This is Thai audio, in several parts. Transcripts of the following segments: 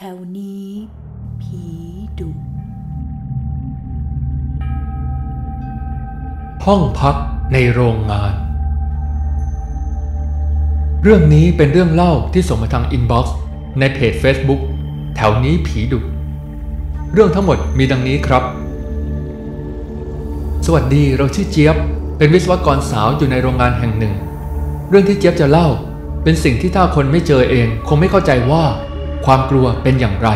แถวนี้ ผีดุ ห้องพักในโรงงาน เรื่องนี้เป็นเรื่องเล่าที่ส่งมาทางอินบ็อกซ์ในเพจ Facebook แถวนี้ผีดุ เรื่องทั้งหมดมีดังนี้ครับ สวัสดีเราชื่อเจี๊ยบ เป็นวิศวกรสาวอยู่ในโรงงานแห่งหนึ่ง เรื่องที่เจี๊ยบจะเล่าเป็นสิ่งที่ถ้าคนไม่เจอเอง คงไม่เข้าใจว่า ความกลัวเป็นอย่างไร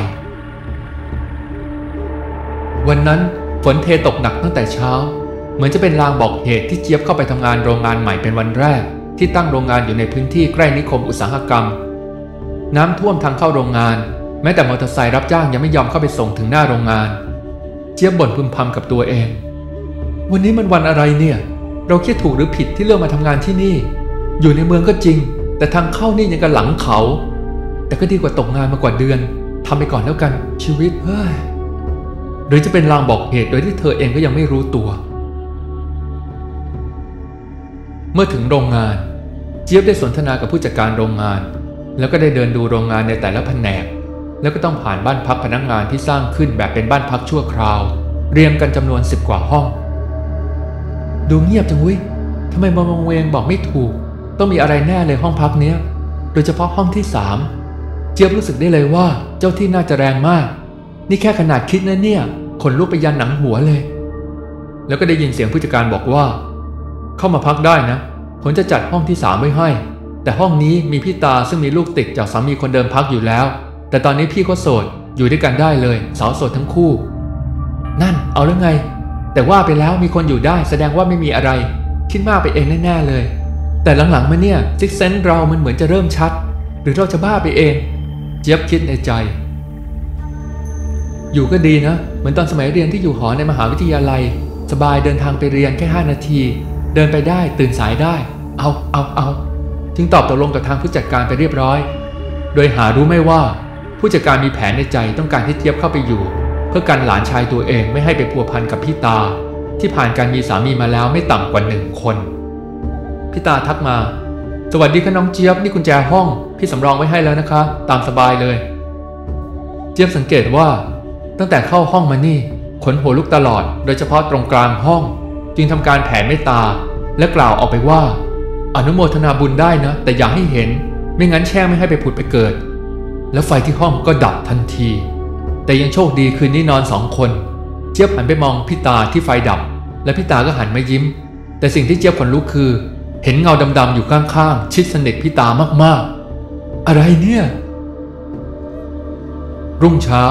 วันนั้นฝนเทตกหนักตั้งแต่เช้า เหมือนจะเป็นลางบอกเหตุที่เจี๊ยบเข้าไปทำงานโรงงานใหม่เป็นวันแรก ที่ตั้งโรงงานอยู่ในพื้นที่ใกล้นิคมอุตสาหกรรม น้ำท่วมทางเข้าโรงงาน แม้แต่มอเตอร์ไซค์รับจ้างยังไม่ยอมเข้าไปส่งถึงหน้าโรงงาน เจี๊ยบบ่นพึมพำกับตัวเอง วันนี้มันวันอะไรเนี่ย เราคิดถูกหรือผิดที่เลือกมาทำงานที่นี่ อยู่ในเมืองก็จริง แต่ทางเข้านี่ยังกับหลังเขา แต่ก็ดีกว่าตกงานมากว่าเดือนทำไปก่อนแล้วกันชีวิตเฮ้ยหรือจะเป็นลางบอกเหตุโดยที่เธอเองก็ยังไม่รู้ตัว เมื่อถึงโรงงาน เจี๊ยบได้สนทนากับผู้จัดการโรงงาน แล้วก็ได้เดินดูโรงงานในแต่ละแผนก แล้วก็ต้องผ่านบ้านพักพนักงานที่สร้างขึ้นแบบเป็นบ้านพักชั่วคราว เรียงกันจำนวนสิบกว่าห้อง ดูเงียบจังเว้ยทำไมมองเวงบอกไม่ถูก ต้องมีอะไรแน่เลยห้องพักเนี้ย โดยเฉพาะห้องที่สาม เจี๊ยบรู้สึกได้เลยว่าเจ้าที่น่าจะแรงมาก นี่แค่ขนาดคิดนะเนี่ยขนลุกไปยันหนังหัวเลย แล้วก็ได้ยินเสียงผู้จัดการบอกว่า เข้ามาพักได้นะ ผมจะจัดห้องที่สามไว้ให้ แต่ห้องนี้มีพี่ตาซึ่งมีลูกติดจากสามีคนเดิมพักอยู่แล้ว แต่ตอนนี้พี่ก็โสดอยู่ด้วยกันได้เลยสาวโสดทั้งคู่ นั่นเอาแล้วไง แต่ว่าไปแล้วมีคนอยู่ได้แสดงว่าไม่มีอะไร คิดมากไปเองแน่ๆเลย แต่หลังๆมาเนี่ยซิกเซนเรามันเหมือนจะเริ่มชัด หรือเราจะบ้าไปเอง เจี๊ยบคิดในใจ อยู่ก็ดีนะ เหมือนตอนสมัยเรียนที่อยู่หอในมหาวิทยาลัย สบายเดินทางไปเรียนแค่ 5 นาที เดินไปได้ตื่นสายได้ เอาเอาเอาจึงตอบตกลงกับทางผู้จัดการไปเรียบร้อย โดยหารู้ไม่ว่าผู้จัดการมีแผนในใจต้องการให้เจี๊ยบเข้าไปอยู่ เพื่อกันหลานชายตัวเองไม่ให้ไปพัวพันกับพี่ตา ที่ผ่านการมีสามีมาแล้วไม่ต่ำกว่าหนึ่งคนพี่ตาทักมา สวัสดีค่ะน้องเจี๊ยบนี่กุญแจห้อง พี่สำรองไว้ให้แล้วนะคะ ตามสบายเลย เจี๊ยบสังเกตว่า ตั้งแต่เข้าห้องมานี่ขนหัวลุกตลอด โดยเฉพาะตรงกลางห้อง จึงทำการแผ่เมตตา และกล่าวออกไปว่า อนุโมทนาบุญได้นะ แต่อย่าให้เห็น ไม่งั้นแช่งไม่ให้ไปผุดไปเกิด แล้วไฟที่ห้องก็ดับทันที แต่ยังโชคดีคืนนี้นอนสองคน เจี๊ยบหันไปมองพี่ตาที่ไฟดับ และพี่ตาก็หันมายิ้ม แต่สิ่งที่เจี๊ยบขนลุกคือ เห็นเงาดำๆอยู่ข้างๆ ชิดสนิทพี่ตามากๆ อะไรเนี่ย รุ่งเช้า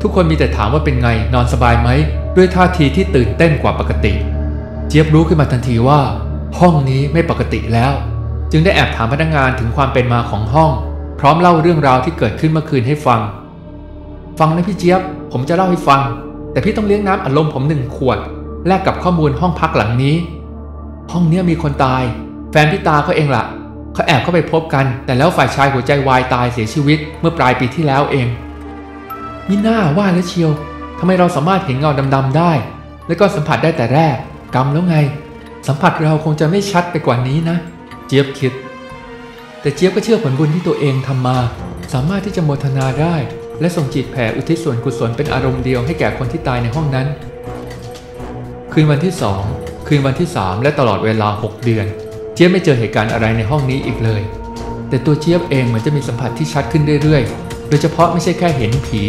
ทุกคนมีแต่ถามว่าเป็นไงนอนสบายไหม ด้วยท่าทีที่ตื่นเต้นกว่าปกติ เจี๊ยบรู้ขึ้นมาทันทีว่า ห้องนี้ไม่ปกติแล้ว จึงได้แอบถามพนักงานถึงความเป็นมาของห้อง พร้อมเล่าเรื่องราวที่เกิดขึ้นเมื่อคืนให้ฟัง ฟังนะพี่เจี๊ยบ ผมจะเล่าให้ฟัง แต่พี่ต้องเลี้ยงน้ำอัดลมผมหนึ่งขวดแลกกับข้อมูลห้องพักหลังนี้ ห้องเนี้ยมีคนตาย แฟนพี่ตาเขาเองละ่ะเขาแอบเข้าไปพบกัน แต่แล้วฝ่ายชายหัวใจวายตายเสียชีวิตเมื่อปลายปีที่แล้วเองมิน่าว่าแล้วเชียวทำไมเราสามารถเห็นเงาดำๆได้ แล้วก็สัมผัสได้แต่แรกกรรมแล้วไง สัมผัสเราคงจะไม่ชัดไปกว่านี้นะ เจี๊ยบคิด แต่เจี๊ยบก็เชื่อผลบุญที่ตัวเองทำมา สามารถที่จะโมทนาได้ และส่งจิตแผ่อุทิศส่วนกุศลเป็นอารมณ์เดียวให้แก่คนที่ตายในห้องนั้น คืนวันที่สอง คืนวันที่สามและตลอดเวลา 6 เดือน เจี๊ยบไม่เจอเหตุการณ์อะไรในห้องนี้อีกเลย แต่ตัวเจี๊ยบเองเหมือนจะมีสัมผัสที่ชัดขึ้นเรื่อยๆ โดยเฉพาะไม่ใช่แค่เห็นผี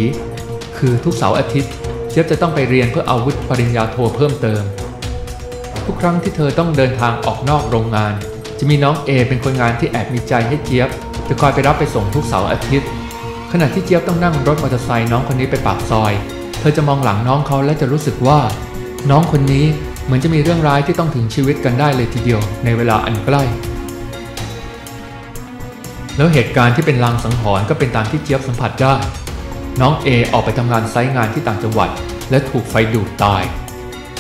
คือทุกเสาร์อาทิตย์ เจี๊ยบจะต้องไปเรียนเพื่อเอาวุฒิปริญญาโทเพิ่มเติม ทุกครั้งที่เธอต้องเดินทางออกนอกโรงงาน จะมีน้องเอเป็นคนงานที่แอบมีใจให้เจี๊ยบจะคอยไปรับไปส่งทุกเสาร์อาทิตย์ ขณะที่เจี๊ยบต้องนั่งรถมอเตอร์ไซค์น้องคนนี้ไปปากซอย เธอจะมองหลังน้องเขาและจะรู้สึกว่า น้องคนนี้ เหมือนจะมีเรื่องร้ายที่ต้องถึงชีวิตกันได้เลยทีเดียวในเวลาอันใกล้ แล้วเหตุการณ์ที่เป็นลางสังหรณ์ก็เป็นตามที่เจี๊ยบสัมผัสได้ น้องเอออกไปทำงานไซต์งานที่ต่างจังหวัด และถูกไฟดูดตาย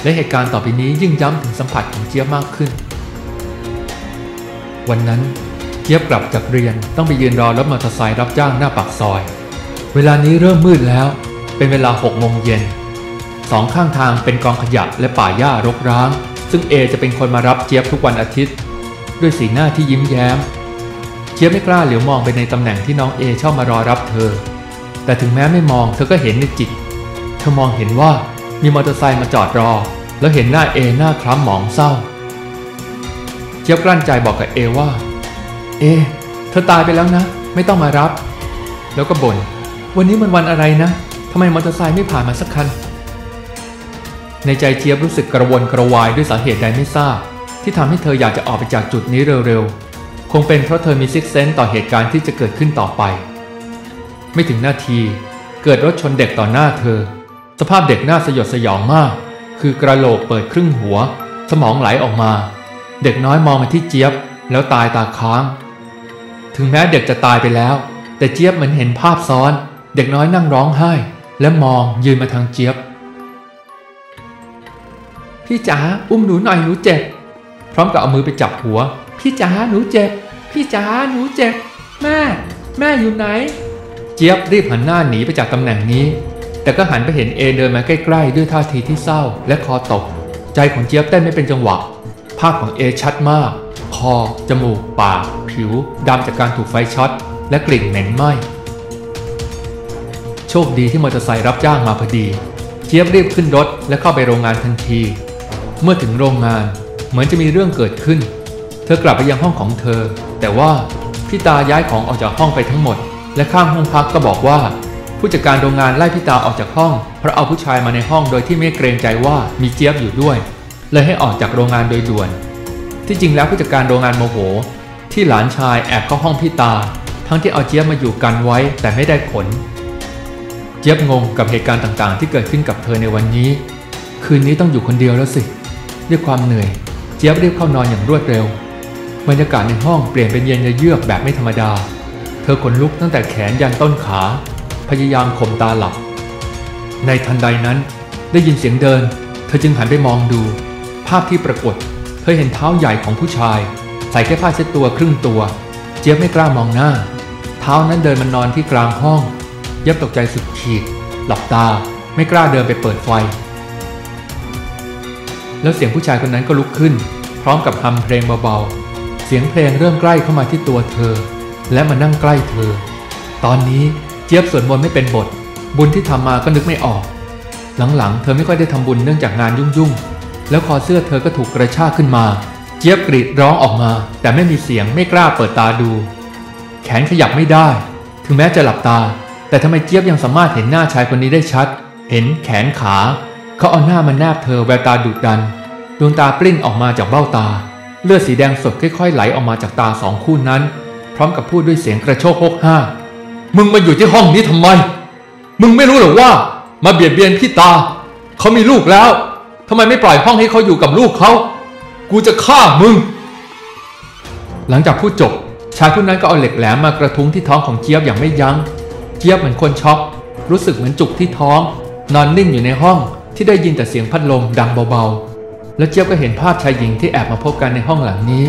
และเหตุการณ์ต่อไปนี้ยิ่งย้ำถึงสัมผัสของเจี๊ยบมากขึ้น วันนั้นเจี๊ยบกลับจากเรียนต้องไปยืนรอรถมอเตอร์ไซค์รับจ้างหน้าปากซอย เวลานี้เริ่มมืดแล้ว เป็นเวลาหกโมงเย็น สองข้างทางเป็นกองขยะและป่าหญ้ารกร้าง ซึ่งเอจะเป็นคนมารับเจี๊ยบทุกวันอาทิตย์ ด้วยสีหน้าที่ยิ้มแย้ม เจี๊ยบไม่กล้าเหลียวมองไปในตำแหน่งที่น้องเอชอบมารอรับเธอ แต่ถึงแม้ไม่มองเธอก็เห็นในจิต เธอมองเห็นว่ามีมอเตอร์ไซค์มาจอดรอ แล้วเห็นหน้าเอหน้าคล้ำหมองเศร้า เจี๊ยบกลั้นใจบอกกับเอว่า เอ เธอตายไปแล้วนะ ไม่ต้องมารับ แล้วก็บ่นวันนี้มันวันอะไรนะทำไมมอเตอร์ไซค์ไม่ผ่านมาสักคัน ในใจเจี๊ยบรู้สึกกระวนกระวายด้วยสาเหตุใดไม่ทราบ ที่ทำให้เธออยากจะออกไปจากจุดนี้เร็วๆ คงเป็นเพราะเธอมี sixth sense ต่อเหตุการณ์ที่จะเกิดขึ้นต่อไป ไม่ถึงนาที เกิดรถชนเด็กต่อหน้าเธอ สภาพเด็กน่าสยดสยองมาก คือกะโหลกเปิดครึ่งหัว สมองไหลออกมา เด็กน้อยมองมาที่เจี๊ยบ แล้วตายตาค้าง ถึงแม้เด็กจะตายไปแล้ว แต่เจี๊ยบเหมือนเห็นภาพซ้อน เด็กน้อยนั่งร้องไห้ และมองยืนมาทางเจี๊ยบ พี่จ๋าอุ้มหนูหน่อยหนูเจ็บ พร้อมกับเอามือไปจับหัว พี่จ๋าหนูเจ็บ พี่จ๋าหนูเจ็บ แม่ แม่อยู่ไหน เจี๊ยบรีบหันหน้าหนีไปจากตำแหน่งนี้ แต่ก็หันไปเห็นเอเดินมาใกล้ๆ ด้วยท่าทีที่เศร้าและคอตก ใจของเจี๊ยบเต้นไม่เป็นจังหวะ ภาพของเอชัดมาก คอ จมูก ปาก ผิวดำจากการถูกไฟช็อต และกลิ่นเหม็นไหม้โชคดีที่มอเตอร์ไซค์รับจ้างมาพอดี เจี๊ยบรีบขึ้นรถและเข้าไปโรงงานทันที เมื่อถึงโรงงานเหมือนจะมีเรื่องเกิดขึ้น เธอกลับไปยังห้องของเธอ แต่ว่าพี่ตาย้ายของออกจากห้องไปทั้งหมด และข้างห้องพักก็บอกว่า ผู้จัดการโรงงานไล่พี่ตาออกจากห้อง เพราะเอาผู้ชายมาในห้องโดยที่ไม่เกรงใจว่ามีเจี๊ยบอยู่ด้วย เลยให้ออกจากโรงงานโดยด่วน ที่จริงแล้วผู้จัดการโรงงานโมโห ที่หลานชายแอบเข้าห้องพี่ตา ทั้งที่เอาเจี๊ยบมาอยู่กันไว้แต่ไม่ได้ผล เจี๊ยบงงกับเหตุการณ์ต่างๆ ที่เกิดขึ้นกับเธอในวันนี้ คืนนี้ต้องอยู่คนเดียวแล้วสิ ด้วยความเหนื่อย เจี๊ยบรีบเข้านอนอย่างรวดเร็ว บรรยากาศในห้องเปลี่ยนเป็นเย็นเยือกแบบไม่ธรรมดา เธอขนลุกตั้งแต่แขนยันต้นขา พยายามข่มตาหลับ ในทันใดนั้นได้ยินเสียงเดิน เธอจึงหันไปมองดู ภาพที่ปรากฏ เธอเห็นเท้าใหญ่ของผู้ชาย ใส่แค่ผ้าเช็ดตัวครึ่งตัว เจี๊ยบไม่กล้ามองหน้า เท้านั้นเดินมันนอนที่กลางห้อง เย็บตกใจสุดขีด หลับตาไม่กล้าเดินไปเปิดไฟ แล้วเสียงผู้ชายคนนั้นก็ลุกขึ้น พร้อมกับฮัมเพลงเบาๆ เสียงเพลงเริ่มใกล้เข้ามาที่ตัวเธอ และมานั่งใกล้เธอ ตอนนี้เจี๊ยบสวดมนต์ไม่เป็นบท บุญที่ทำมาก็นึกไม่ออก หลังๆ เธอไม่ค่อยได้ทำบุญเนื่องจากงานยุ่งๆ แล้วคอเสื้อเธอก็ถูกกระชากขึ้นมา เจี๊ยบกรีดร้องออกมา แต่ไม่มีเสียงไม่กล้าเปิดตาดู แขนขยับไม่ได้ ถึงแม้จะหลับตา แต่ทำไมเจี๊ยบยังสามารถเห็นหน้าชายคนนี้ได้ชัด เห็นแขนขา เขาเอาหน้ามาแนบเธอแววตาดุดัน ดวงตาปลิ้นออกมาจากเบ้าตา เลือดสีแดงสดค่อยๆไหลออกมาจากตาสองคู่นั้น พร้อมกับพูดด้วยเสียงกระโชกโฮกห้า มึงมาอยู่ที่ห้องนี้ทำไม มึงไม่รู้หรอว่ามาเบียดเบียนพี่ตา เขามีลูกแล้วทำไมไม่ปล่อยห้องให้เขาอยู่กับลูกเขา กูจะฆ่ามึง หลังจากพูดจบ ชายผู้นั้นก็เอาเหล็กแหลมมากระทุ้งที่ท้องของเจี๊ยบอย่างไม่ยัง้ง เจี๊ยบเหมือนคนช็อก รู้สึกเหมือนจุกที่ท้อง นอนนิ่งอยู่ในห้อง ที่ได้ยินแต่เสียงพัดลมดังเบาๆ แล้วเจี๊ยบก็เห็นภาพชายหญิงที่แอบมาพบกันในห้องหลังนี้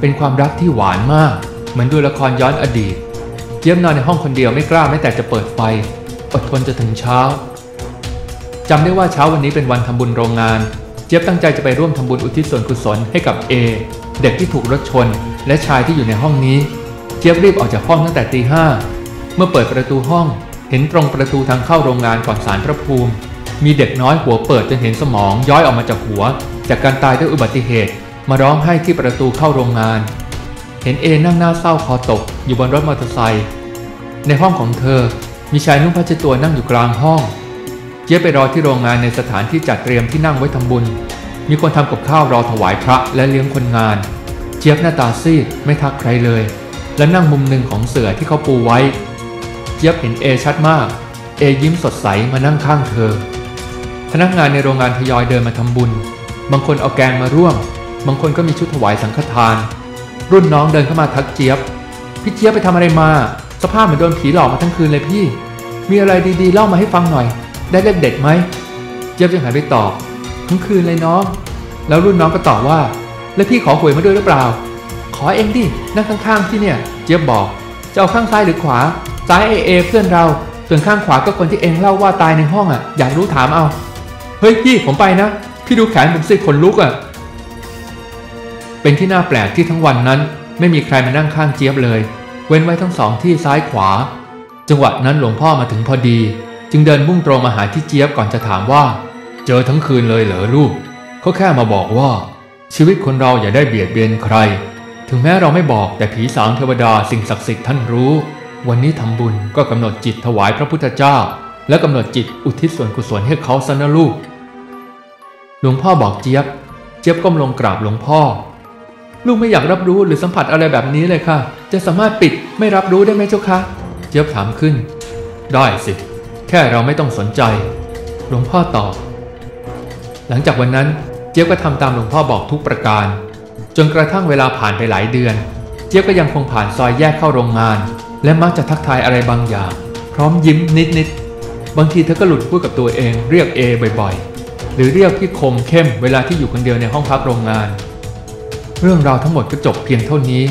เป็นความรักที่หวานมาก เหมือนดูละครย้อนอดีต เจี๊ยบนอนในห้องคนเดียวไม่กล้าแม้แต่จะเปิดไฟ อดทนจนถึงเช้าจำได้ว่าเช้าวันนี้เป็นวันทำบุญโรงงาน เจี๊ยบตั้งใจจะไปร่วมทำบุญอุทิศส่วนกุศลให้กับเอเด็กที่ถูกรถชน และชายที่อยู่ในห้องนี้ เจี๊ยบรีบออกจากห้องตั้งแต่ตีห้าเมื่อเปิดประตูห้อง เห็นตรงประตูทางเข้าโรงงานก่อนสารพระภูมิ มีเด็กน้อยหัวเปิดจนเห็นสมองย้อยออกมาจากหัว จากการตายด้วยอุบัติเหตุ มาร้องไห้ที่ประตูเข้าโรงงาน เห็นเอนั่งหน้าเศร้าคอตก อยู่บนรถมอเตอร์ไซค์ในห้องของเธอ มีชายนุ่งผ้าเช็ดตัวนั่งอยู่กลางห้อง เจี๊ยบไปรอที่โรงงานในสถานที่จัดเตรียมที่นั่งไว้ทำบุญ มีคนทำกับข้าวรอถวายพระและเลี้ยงคนงาน เจี๊ยบหน้าตาซีดไม่ทักใครเลย และนั่งมุมหนึ่งของเสื่อที่เขาปูไว้ เจี๊ยบเห็นเอชัดมาก เอยิ้มสดใสมานั่งข้างเธอ พนักงานในโรงงานทยอยเดินมาทำบุญ บางคนเอาแกงมาร่วม บางคนก็มีชุดถวายสังฆทาน รุ่นน้องเดินเข้ามาทักเจี๊ยบ พี่เจี๊ยบไปทำอะไรมา สภาพเหมือนโดนผีหลอกมาทั้งคืนเลยพี่ มีอะไรดีๆเล่ามาให้ฟังหน่อย ได้เลขเด็ดไหม เจี๊ยบยังหันไปตอบทั้งคืนเลยน้อง แล้วรุ่นน้องก็ตอบว่า แล้วพี่ขอหวยมาด้วยหรือเปล่า ขอเองดินั่งข้างๆพี่เนี่ย เจี๊ยบบอก จะเอาข้างซ้ายหรือขวา ซ้ายไอเอเพื่อนเรา ส่วนข้างขวาก็คนที่เองเล่าว่าตายในห้องอะ อยากรู้ถามเอา เฮ้ยพี่ผมไปนะ พี่ดูแขนผมสิขนลุกอะ เป็นที่น่าแปลกที่ทั้งวันนั้น ไม่มีใครมานั่งข้างเจี๊ยบเลย เว้นไว้ทั้งสองที่ซ้ายขวา จังหวะนั้นหลวงพ่อมาถึงพอดี จึงเดินมุ่งตรงมาหาที่เจี๊ยบก่อนจะถามว่า เจอทั้งคืนเลยเหรอลูกเขาแค่มาบอกว่า ชีวิตคนเราอย่าได้เบียดเบียนใคร ถึงแม้เราไม่บอกแต่ผีสางเทวดาสิ่งศักดิ์สิทธิ์ท่านรู้ วันนี้ทำบุญก็กำหนดจิตถวายพระพุทธเจ้า และกำหนดจิตอุทิศส่วนกุศลให้เขาซะนะลูก หลวงพ่อบอกเจี๊ยบ เจี๊ยบก้มลงกราบหลวงพ่อ ลูกไม่อยากรับรู้หรือสัมผัสอะไรแบบนี้เลยค่ะ จะสามารถปิดไม่รับรู้ได้ไหมเจ้าคะ เจี๊ยบถามขึ้น ได้สิ แค่เราไม่ต้องสนใจ หลวงพ่อตอบ หลังจากวันนั้นเจี๊ยบก็ทำตามหลวงพ่อบอกทุกประการ จนกระทั่งเวลาผ่านไปหลายเดือน เจี๊ยบก็ยังคงผ่านซอยแยกเข้าโรงงาน และมักจะทักทายอะไรบางอย่าง พร้อมยิ้มนิดๆบางทีเธอก็หลุดพูดกับตัวเองเรียกเอบ่อยๆ หรือเรียกพี่คมเข้มเวลาที่อยู่คนเดียวในห้องพักโรงงาน เรื่องราวทั้งหมดก็จบเพียงเท่านี้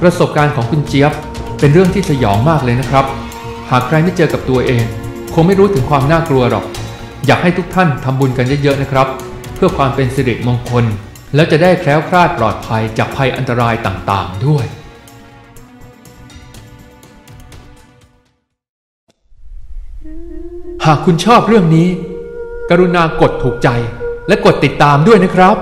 ประสบการณ์ของคุณเจี๊ยบ เป็นเรื่องที่สยองมากเลยนะครับ หากใครไม่เจอกับตัวเอง คงไม่รู้ถึงความน่ากลัวหรอก อยากให้ทุกท่านทำบุญกันเยอะๆนะครับ เพื่อความเป็นสิริมงคล แล้วจะได้แคล้วคลาดปลอดภัยจากภัยอันตรายต่างๆ ด้วยหากคุณชอบเรื่องนี้ กรุณากดถูกใจและกดติดตามด้วยนะครับ